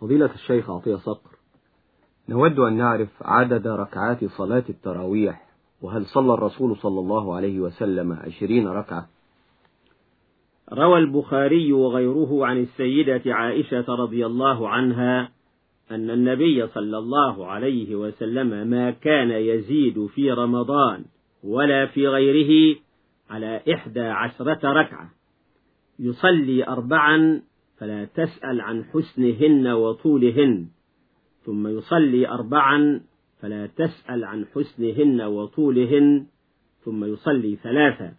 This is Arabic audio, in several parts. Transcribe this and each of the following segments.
فضيلة الشيخ عطية صقر نود أن نعرف عدد ركعات صلاة التراويح وهل صلى الرسول صلى الله عليه وسلم عشرين ركعة؟ روى البخاري وغيره عن السيدة عائشة رضي الله عنها أن النبي صلى الله عليه وسلم ما كان يزيد في رمضان ولا في غيره على إحدى عشرة ركعة يصلي أربعا فلا تسأل عن حسنهن وطولهن. ثم يصلي أربعا فلا تسأل عن حسنهن وطولهن. ثم يصلي ثلاثا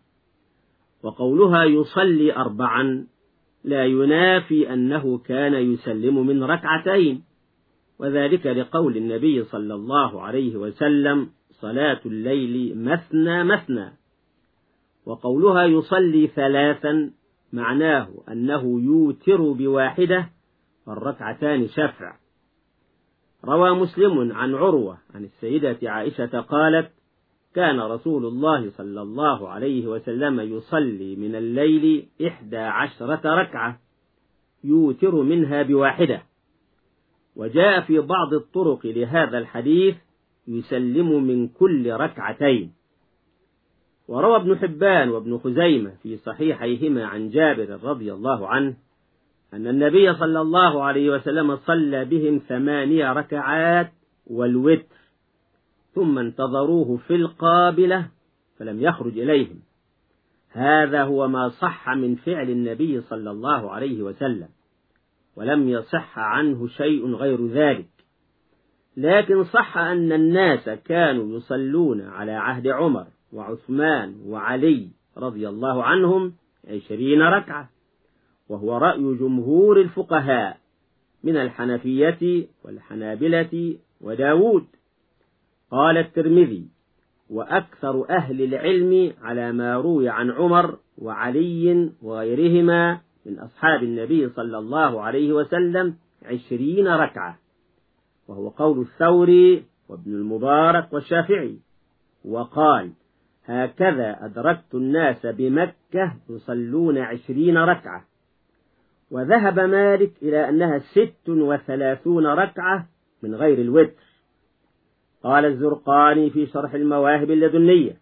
وقولها يصلي أربعا لا ينافي أنه كان يسلم من ركعتين. وذلك لقول النبي صلى الله عليه وسلم صلاة الليل مثنى مثنى. وقولها يصلي ثلاثا معناه أنه يوتر بواحدة والركعتان شفع. روى مسلم عن عروة عن السيدة عائشة قالت كان رسول الله صلى الله عليه وسلم يصلي من الليل إحدى عشرة ركعة يوتر منها بواحدة. وجاء في بعض الطرق لهذا الحديث يسلم من كل ركعتين. وروى ابن حبان وابن خزيمة في صحيحيهما عن جابر رضي الله عنه أن النبي صلى الله عليه وسلم صلى بهم ثمانية ركعات والوتر ثم انتظروه في القابلة فلم يخرج إليهم. هذا هو ما صح من فعل النبي صلى الله عليه وسلم ولم يصح عنه شيء غير ذلك. لكن صح أن الناس كانوا يصلون على عهد عمر وعثمان وعلي رضي الله عنهم عشرين ركعة وهو رأي جمهور الفقهاء من الحنفية والحنابلة وداود. قال الترمذي وأكثر أهل العلم على ما روي عن عمر وعلي وغيرهما من أصحاب النبي صلى الله عليه وسلم عشرين ركعة وهو قول الثوري وابن المبارك والشافعي. وقال هكذا أدركت الناس بمكة يصلون عشرين ركعة. وذهب مالك إلى أنها ست وثلاثون ركعة من غير الوتر. قال الزرقاني في شرح المواهب اللدنية.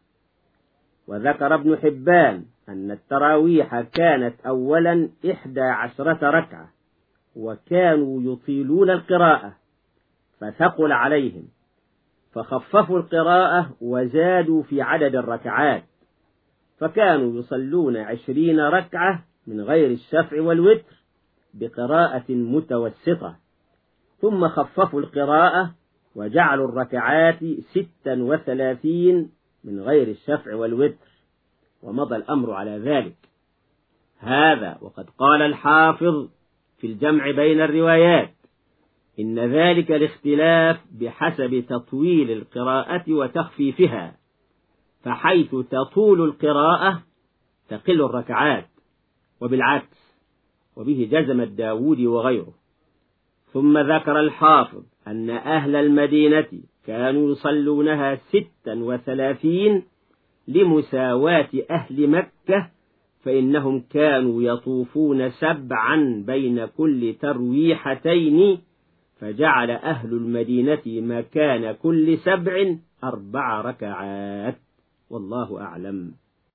وذكر ابن حبان أن التراويح كانت أولا إحدى عشرة ركعة وكانوا يطيلون القراءة فثقل عليهم. فخففوا القراءة وزادوا في عدد الركعات. فكانوا يصلون عشرين ركعة من غير الشفع والوتر بقراءة متوسطة. ثم خففوا القراءة وجعلوا الركعات ستا وثلاثين من غير الشفع والوتر ومضى الأمر على ذلك. هذا وقد قال الحافظ في الجمع بين الروايات. إن ذلك الاختلاف بحسب تطويل القراءة وتخفيفها فحيث تطول القراءة تقل الركعات وبالعكس وبه جزم الداود وغيره. ثم ذكر الحافظ أن أهل المدينة كانوا يصلونها ستا وثلاثين لمساواة أهل مكة فإنهم كانوا يطوفون سبعا بين كل ترويحتين فجعل أهل المدينة مكان كل سبع أربع ركعات. والله أعلم.